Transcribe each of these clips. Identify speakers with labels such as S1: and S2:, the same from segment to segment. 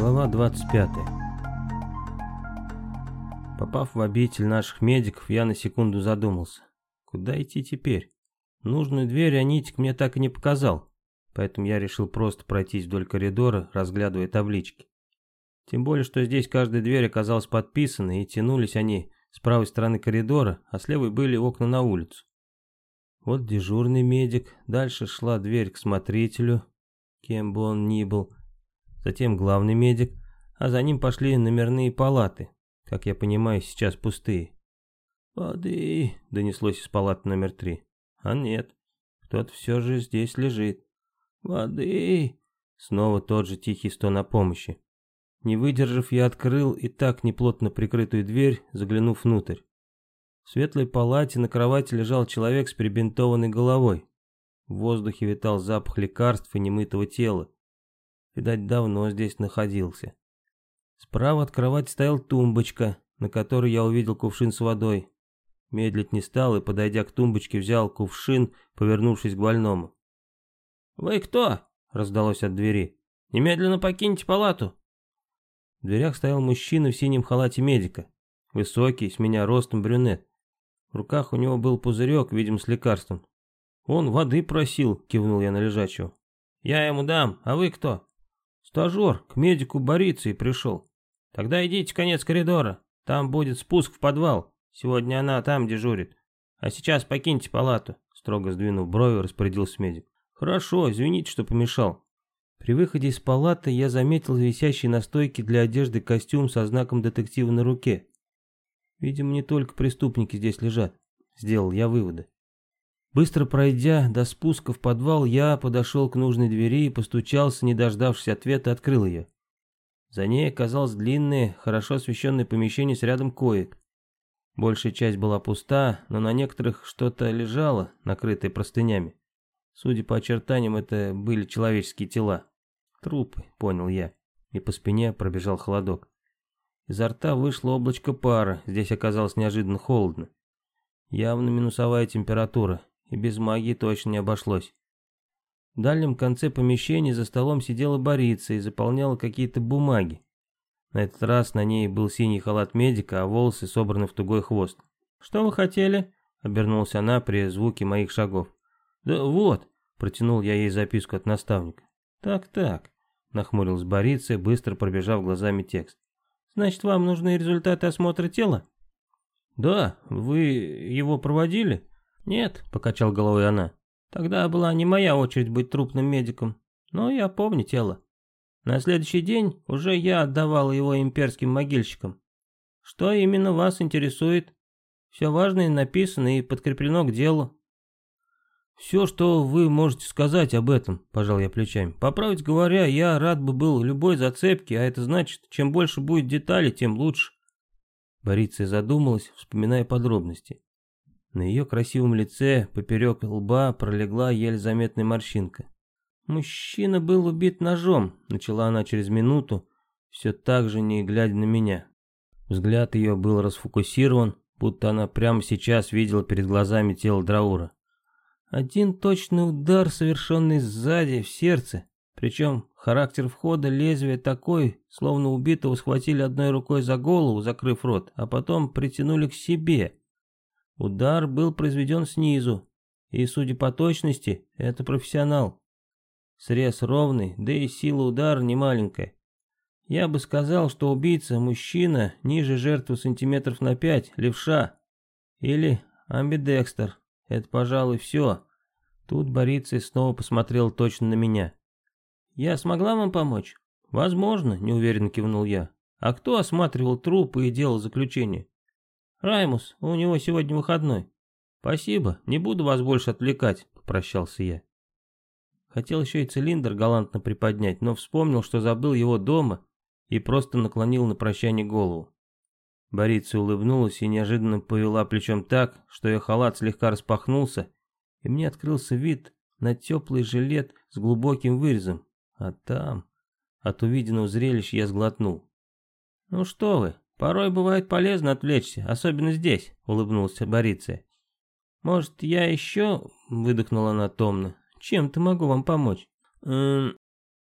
S1: Глава 25 Попав в обитель наших медиков, я на секунду задумался. Куда идти теперь? Нужную дверь Анитик мне так и не показал, поэтому я решил просто пройтись вдоль коридора, разглядывая таблички. Тем более, что здесь каждая дверь оказалась подписана, и тянулись они с правой стороны коридора, а с левой были окна на улицу. Вот дежурный медик, дальше шла дверь к смотрителю, кем бы он ни был, затем главный медик, а за ним пошли номерные палаты, как я понимаю, сейчас пустые. «Воды!» — донеслось из палаты номер три. А нет, кто-то все же здесь лежит. «Воды!» Снова тот же тихий стон о помощи. Не выдержав, я открыл и так неплотно прикрытую дверь, заглянув внутрь. В светлой палате на кровати лежал человек с перебинтованной головой. В воздухе витал запах лекарств и немытого тела. Видать, давно здесь находился. Справа от кровати стояла тумбочка, на которой я увидел кувшин с водой. Медлить не стал и, подойдя к тумбочке, взял кувшин, повернувшись к больному. «Вы кто?» — раздалось от двери. «Немедленно покиньте палату!» В дверях стоял мужчина в синем халате медика. Высокий, с меня ростом брюнет. В руках у него был пузырек, видимо, с лекарством. «Он воды просил», — кивнул я на лежачего. «Я ему дам, а вы кто?» Стажер к медику Борицей пришел. Тогда идите конец коридора. Там будет спуск в подвал. Сегодня она там дежурит. А сейчас покиньте палату. Строго сдвинув брови, распорядился медик. Хорошо, извините, что помешал. При выходе из палаты я заметил висящий на стойке для одежды костюм со знаком детектива на руке. Видимо, не только преступники здесь лежат. Сделал я выводы. Быстро пройдя до спуска в подвал, я подошел к нужной двери и постучался, не дождавшись ответа, открыл ее. За ней оказалось длинное, хорошо освещенное помещение с рядом коек. Большая часть была пуста, но на некоторых что-то лежало, накрытое простынями. Судя по очертаниям, это были человеческие тела. Трупы, понял я, и по спине пробежал холодок. Изо рта вышло облачко пара, здесь оказалось неожиданно холодно. Явно минусовая температура, и без магии точно не обошлось. В дальнем конце помещения за столом сидела Борица и заполняла какие-то бумаги. На этот раз на ней был синий халат медика, а волосы собраны в тугой хвост. «Что вы хотели?» — обернулась она при звуке моих шагов. «Да вот», — протянул я ей записку от наставника. «Так-так», — нахмурилась Борица, быстро пробежав глазами текст. «Значит, вам нужны результаты осмотра тела?» «Да, вы его проводили?» «Нет», — покачал головой она. «Тогда была не моя очередь быть трупным медиком, но я помню тело. На следующий день уже я отдавал его имперским могильщикам. Что именно вас интересует? Все важное написано и подкреплено к делу». «Все, что вы можете сказать об этом», — пожал я плечами. «По правде говоря, я рад бы был любой зацепке, а это значит, чем больше будет деталей, тем лучше». Борица задумалась, вспоминая подробности. На ее красивом лице поперек лба пролегла еле заметная морщинка. «Мужчина был убит ножом», — начала она через минуту, все так же не глядя на меня. Взгляд ее был расфокусирован, будто она прямо сейчас видела перед глазами тело Драура. Один точный удар, совершенный сзади, в сердце, причем характер входа лезвия такой, словно убитого схватили одной рукой за голову, закрыв рот, а потом притянули к себе, Удар был произведен снизу, и, судя по точности, это профессионал. Срез ровный, да и сила удара немаленькая. Я бы сказал, что убийца – мужчина, ниже жертвы сантиметров на пять, левша. Или амбидекстер. Это, пожалуй, все. Тут Борицей снова посмотрел точно на меня. «Я смогла вам помочь?» «Возможно», – неуверенно кивнул я. «А кто осматривал трупы и делал заключение?» «Раймус, у него сегодня выходной». «Спасибо, не буду вас больше отвлекать», — попрощался я. Хотел еще и цилиндр галантно приподнять, но вспомнил, что забыл его дома и просто наклонил на прощание голову. Борица улыбнулась и неожиданно повела плечом так, что ее халат слегка распахнулся, и мне открылся вид на теплый жилет с глубоким вырезом. А там... От увиденного зрелища я сглотнул. «Ну что вы, «Порой бывает полезно отвлечься, особенно здесь», — улыбнулся Бориция. «Может, я еще...» — выдохнула она томно. «Чем-то могу вам помочь?» «Эм...»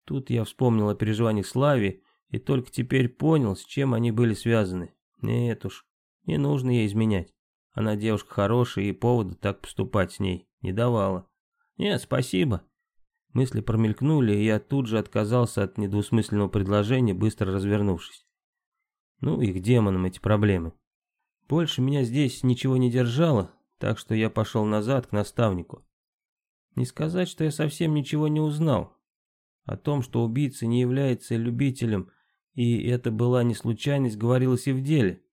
S1: Тут я вспомнил о переживаниях Слави и только теперь понял, с чем они были связаны. Нет уж, не нужно ей изменять. Она девушка хорошая и повода так поступать с ней не давала. Нет, спасибо. Мысли промелькнули, и я тут же отказался от недвусмысленного предложения, быстро развернувшись. Ну и к демонам эти проблемы. Больше меня здесь ничего не держало, так что я пошел назад к наставнику. Не сказать, что я совсем ничего не узнал. О том, что убийца не является любителем, и это была не случайность, говорилось и в деле.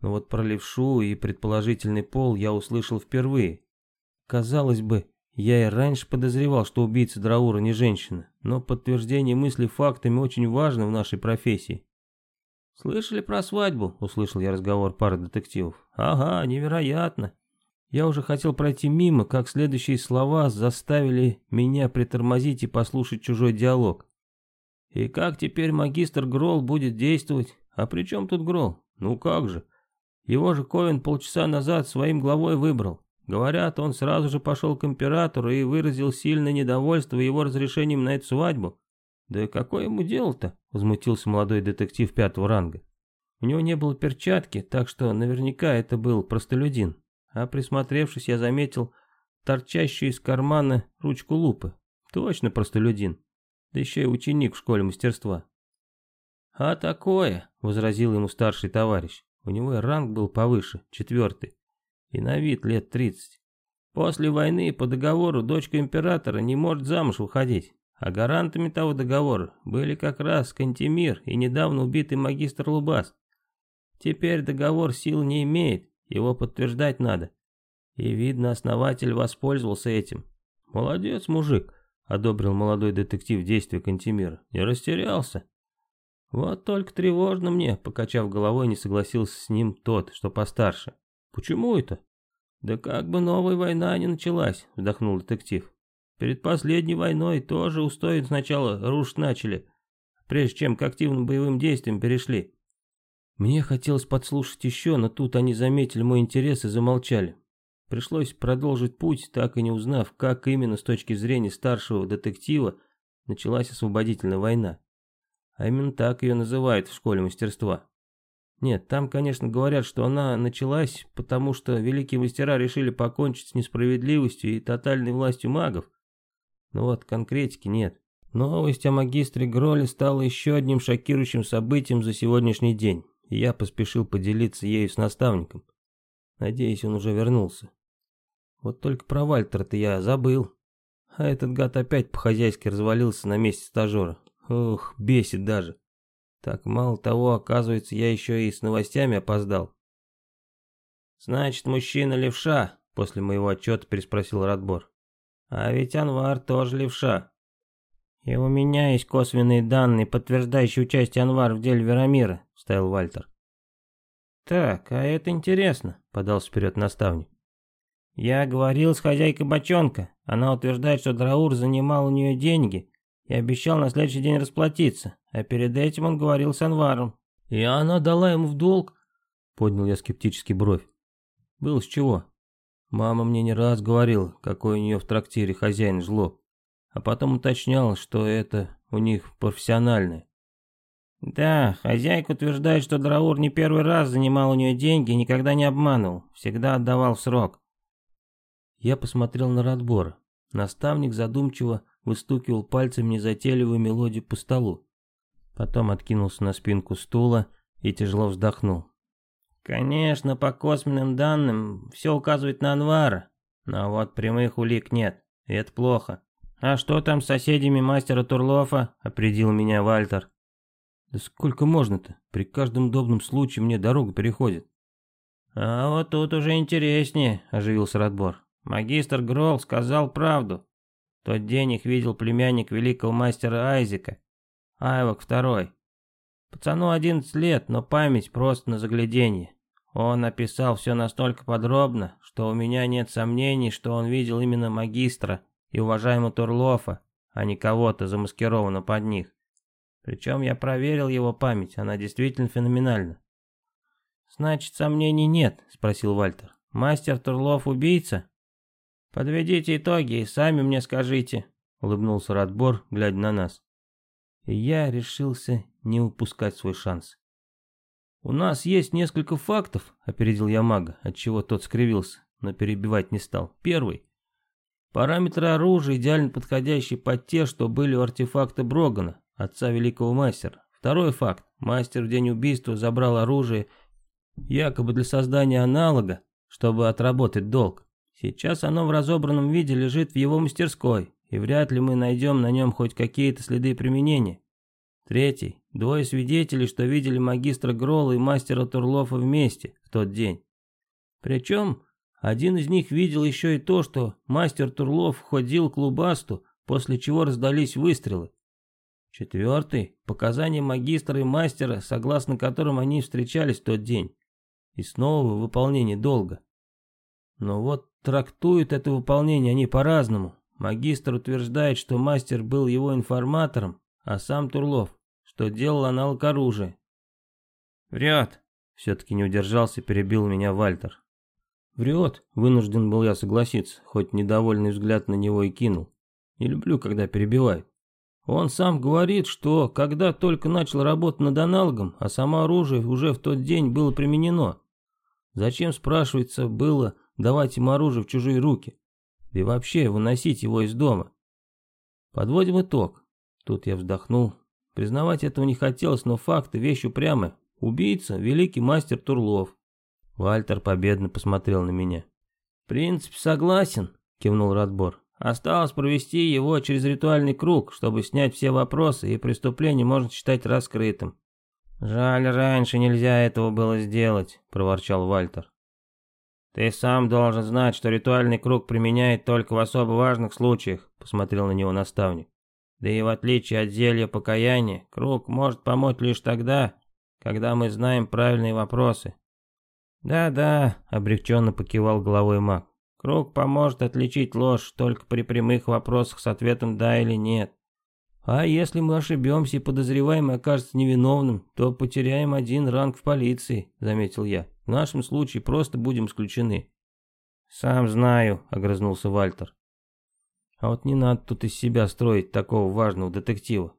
S1: Но вот про левшу и предположительный пол я услышал впервые. Казалось бы, я и раньше подозревал, что убийца Драура не женщина, но подтверждение мысли фактами очень важно в нашей профессии. «Слышали про свадьбу?» — услышал я разговор пары детективов. «Ага, невероятно. Я уже хотел пройти мимо, как следующие слова заставили меня притормозить и послушать чужой диалог. И как теперь магистр Грол будет действовать? А при чем тут Грол? Ну как же? Его же Ковен полчаса назад своим главой выбрал. Говорят, он сразу же пошел к императору и выразил сильное недовольство его разрешением на эту свадьбу. Да какое ему дело-то? Возмутился молодой детектив пятого ранга. У него не было перчатки, так что наверняка это был простолюдин а присмотревшись, я заметил торчащую из кармана ручку лупы. Точно простолюдин, да еще и ученик в школе мастерства. «А такое», — возразил ему старший товарищ, у него и ранг был повыше, четвертый, и на вид лет тридцать. После войны по договору дочка императора не может замуж выходить, а гарантами того договора были как раз Кантемир и недавно убитый магистр Лубас. Теперь договор сил не имеет, его подтверждать надо. И видно, основатель воспользовался этим. Молодец, мужик, одобрил молодой детектив действия Кантемира. Не растерялся. Вот только тревожно мне, покачав головой, не согласился с ним тот, что постарше. Почему это? Да как бы новая война не началась, вздохнул детектив. Перед последней войной тоже устои сначала рушить начали, прежде чем к активным боевым действиям перешли. Мне хотелось подслушать еще, но тут они заметили мой интерес и замолчали. Пришлось продолжить путь, так и не узнав, как именно с точки зрения старшего детектива началась освободительная война. А именно так ее называют в школе мастерства. Нет, там, конечно, говорят, что она началась, потому что великие мастера решили покончить с несправедливостью и тотальной властью магов. Но вот конкретики нет. Новость о магистре Гроле стала еще одним шокирующим событием за сегодняшний день и я поспешил поделиться ею с наставником. Надеюсь, он уже вернулся. Вот только про Вальтера-то я забыл. А этот гад опять по-хозяйски развалился на месте стажера. Ух, бесит даже. Так, мало того, оказывается, я еще и с новостями опоздал. «Значит, мужчина левша?» — после моего отчета переспросил Радбор. «А ведь Анвар тоже левша. И у меня есть косвенные данные, подтверждающие участие Анвара в деле Верамира вставил Вальтер. «Так, а это интересно», — подался вперед наставник. «Я говорил с хозяйкой бочонка. Она утверждает, что Драур занимал у нее деньги и обещал на следующий день расплатиться, а перед этим он говорил с Анваром. И она дала ему в долг?» Поднял я скептически бровь. «Был с чего?» Мама мне не раз говорила, какой у нее в трактире хозяин жлоб, а потом уточнял, что это у них профессиональное. Да, хозяйка утверждает, что Драур не первый раз занимал у нее деньги и никогда не обманывал, всегда отдавал в срок. Я посмотрел на Радбора. Наставник задумчиво выстукивал пальцем незатейливую мелодию по столу. Потом откинулся на спинку стула и тяжело вздохнул. Конечно, по косвенным данным все указывает на Анвара, но вот прямых улик нет, и это плохо. А что там с соседями мастера Турлофа, определил меня Вальтер. Да сколько можно-то? При каждом удобном случае мне дорога переходит. А вот тут уже интереснее, оживился Радбор. Магистр Гролл сказал правду. Тот день их видел племянник великого мастера Айзека, Айвок второй. Пацану 11 лет, но память просто на загляденье. Он описал все настолько подробно, что у меня нет сомнений, что он видел именно магистра и уважаемого Турлофа, а не кого-то замаскированного под них. Причем я проверил его память, она действительно феноменальна. «Значит, сомнений нет?» — спросил Вальтер. «Мастер Турлов убийца?» «Подведите итоги и сами мне скажите», — улыбнулся Радбор, глядя на нас. и я решился не упускать свой шанс. «У нас есть несколько фактов», — опередил я мага, отчего тот скривился, но перебивать не стал. Первый. Параметры оружия идеально подходящие под те, что были у артефакта Брогана, отца великого мастера. Второй факт. Мастер в день убийства забрал оружие якобы для создания аналога, чтобы отработать долг. Сейчас оно в разобранном виде лежит в его мастерской, и вряд ли мы найдем на нем хоть какие-то следы применения. Третий. Двое свидетелей, что видели магистра Гролла и мастера Турлофа вместе в тот день. Причем один из них видел еще и то, что мастер Турлов входил к Лубасту, после чего раздались выстрелы. Четвертый – показания магистра и мастера, согласно которым они встречались в тот день. И снова выполнение долга. Но вот трактуют это выполнение они по-разному. Магистр утверждает, что мастер был его информатором, а сам Турлов, что делал аналог оружия. «Врет!» — все-таки не удержался, перебил меня Вальтер. «Врет!» — вынужден был я согласиться, хоть недовольный взгляд на него и кинул. Не люблю, когда перебивают. Он сам говорит, что когда только начал работать над аналогом, а само оружие уже в тот день было применено. Зачем, спрашивается, было давать им оружие в чужие руки? И вообще выносить его из дома. Подводим итог. Тут я вздохнул. Признавать этого не хотелось, но факты, вещь упрямая. Убийца – великий мастер Турлов. Вальтер победно посмотрел на меня. «В принципе, согласен», – кивнул Радбор. «Осталось провести его через ритуальный круг, чтобы снять все вопросы, и преступление можно считать раскрытым». «Жаль, раньше нельзя этого было сделать», – проворчал Вальтер. «Ты сам должен знать, что ритуальный круг применяет только в особо важных случаях», — посмотрел на него наставник. «Да и в отличие от зелья покаяния, круг может помочь лишь тогда, когда мы знаем правильные вопросы». «Да-да», — облегченно покивал головой маг. «Круг поможет отличить ложь только при прямых вопросах с ответом «да» или «нет». А если мы ошибемся и подозреваемый окажется невиновным, то потеряем один ранг в полиции», — заметил я. В нашем случае просто будем исключены. Сам знаю, огрызнулся Вальтер. А вот не надо тут из себя строить такого важного детектива.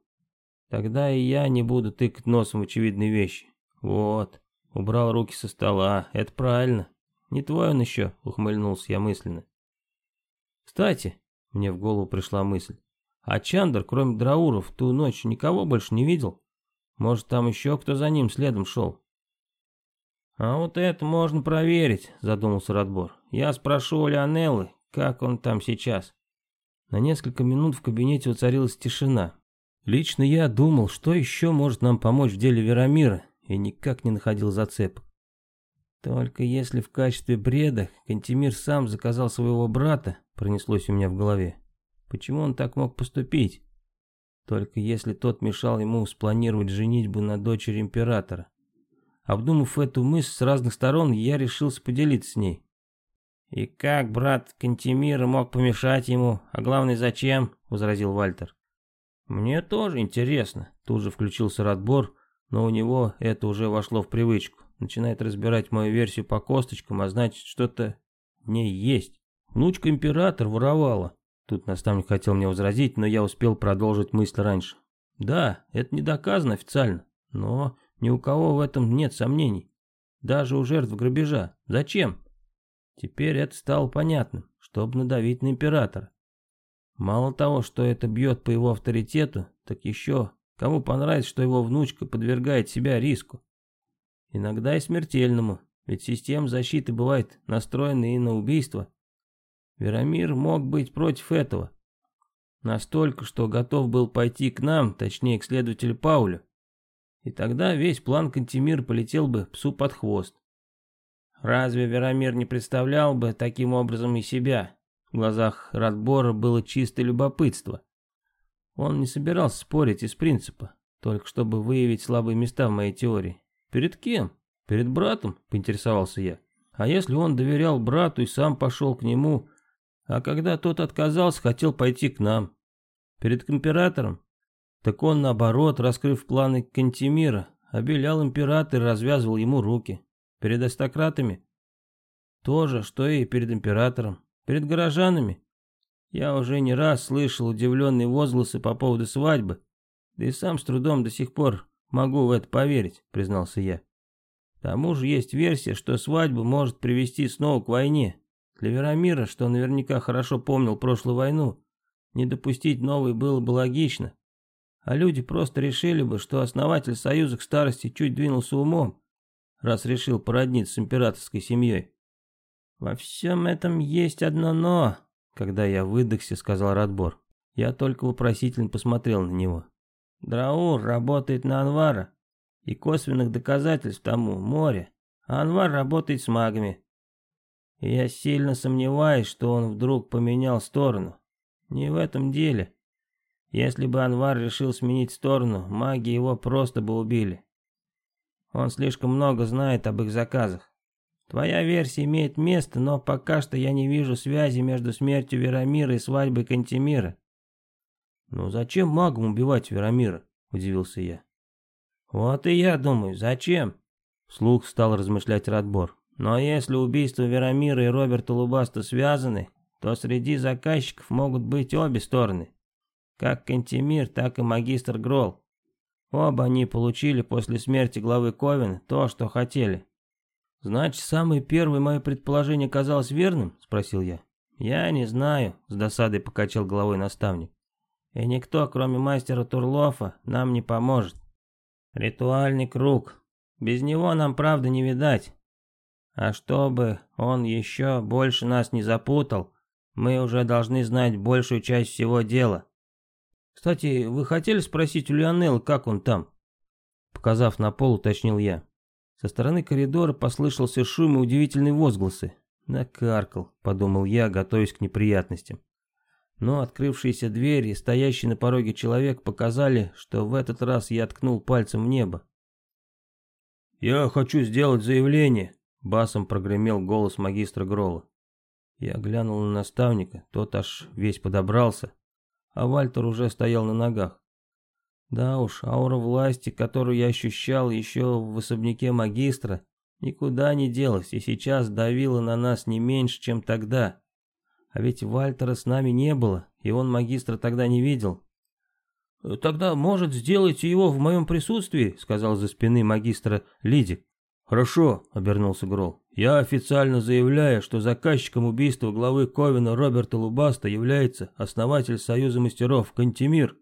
S1: Тогда и я не буду тыкать носом очевидные вещи. Вот, убрал руки со стола, это правильно. Не твой он еще, ухмыльнулся я мысленно. Кстати, мне в голову пришла мысль. А Чандр, кроме Драуров, ту ночь никого больше не видел? Может, там еще кто за ним следом шел? «А вот это можно проверить», — задумался Радбор. «Я спрошу у Лионеллы, как он там сейчас». На несколько минут в кабинете воцарилась тишина. Лично я думал, что еще может нам помочь в деле Верамира, и никак не находил зацепок. Только если в качестве бреда Кантемир сам заказал своего брата, пронеслось у меня в голове. Почему он так мог поступить? Только если тот мешал ему спланировать женитьбу на дочери императора. Обдумав эту мысль с разных сторон, я решился поделиться с ней. «И как брат Кантемира мог помешать ему, а главное зачем?» — возразил Вальтер. «Мне тоже интересно», — тут же включился Радбор, но у него это уже вошло в привычку. Начинает разбирать мою версию по косточкам, а значит, что-то в ней есть. Внучка император воровала. Тут наставник хотел мне возразить, но я успел продолжить мысль раньше. Да, это не доказано официально, но ни у кого в этом нет сомнений. Даже у жертв грабежа. Зачем? Теперь это стало понятным, чтобы надавить на императора. Мало того, что это бьет по его авторитету, так еще кому понравится, что его внучка подвергает себя риску. Иногда и смертельному, ведь система защиты бывает настроена и на убийство. Верамир мог быть против этого. Настолько, что готов был пойти к нам, точнее к следователю Паулю, и тогда весь план Кантемир полетел бы псу под хвост. Разве Веромир не представлял бы таким образом и себя? В глазах Радбора было чистое любопытство. Он не собирался спорить из принципа, только чтобы выявить слабые места в моей теории. Перед кем? Перед братом, поинтересовался я. А если он доверял брату и сам пошел к нему, а когда тот отказался, хотел пойти к нам? Перед императором? Так он, наоборот, раскрыв планы Кантемира, обелял императора и развязывал ему руки. Перед аристократами то же, что и перед императором. Перед горожанами я уже не раз слышал удивленные возгласы по поводу свадьбы. Да и сам с трудом до сих пор могу в это поверить, признался я. К тому же есть версия, что свадьба может привести снова к войне. Для Верамира, что наверняка хорошо помнил прошлую войну, не допустить новой было бы логично. А люди просто решили бы, что основатель Союза к старости чуть двинулся умом, раз решил породниться с императорской семьей. «Во всем этом есть одно «но», — когда я выдохся, сказал Радбор. Я только вопросительно посмотрел на него. Драур работает на Анвара, и косвенных доказательств тому море, а Анвар работает с магами. И я сильно сомневаюсь, что он вдруг поменял сторону. Не в этом деле. Если бы Анвар решил сменить сторону, маги его просто бы убили. Он слишком много знает об их заказах. Твоя версия имеет место, но пока что я не вижу связи между смертью Верамира и свадьбой Кантемира. «Ну зачем магам убивать Верамира?» – удивился я. «Вот и я думаю, зачем?» – вслух стал размышлять Радбор. «Но если убийства Верамира и Роберта Лубаста связаны, то среди заказчиков могут быть обе стороны. Как Кантемир, так и магистр Гролл. Оба они получили после смерти главы Ковен то, что хотели. «Значит, самое первое мое предположение казалось верным?» – спросил я. «Я не знаю», – с досадой покачал головой наставник. «И никто, кроме мастера Турлофа, нам не поможет. Ритуальный круг. Без него нам правда не видать. А чтобы он еще больше нас не запутал, мы уже должны знать большую часть всего дела. Кстати, вы хотели спросить у Лионелла, как он там?» Показав на пол, уточнил я. Со стороны коридора послышался шум и удивительные возгласы. «Накаркал», — подумал я, готовясь к неприятностям. Но открывшиеся двери и стоящий на пороге человек показали, что в этот раз я ткнул пальцем в небо. «Я хочу сделать заявление», — басом прогремел голос магистра Грола. Я глянул на наставника, тот аж весь подобрался, а Вальтер уже стоял на ногах. Да уж, аура власти, которую я ощущал еще в особняке магистра, никуда не делась и сейчас давила на нас не меньше, чем тогда. А ведь Вальтера с нами не было, и он магистра тогда не видел. «Тогда, может, сделайте его в моем присутствии?» — сказал за спины магистра Лидик. «Хорошо», — обернулся Грол. «Я официально заявляю, что заказчиком убийства главы Ковина Роберта Лубаста является основатель Союза мастеров Кантемир».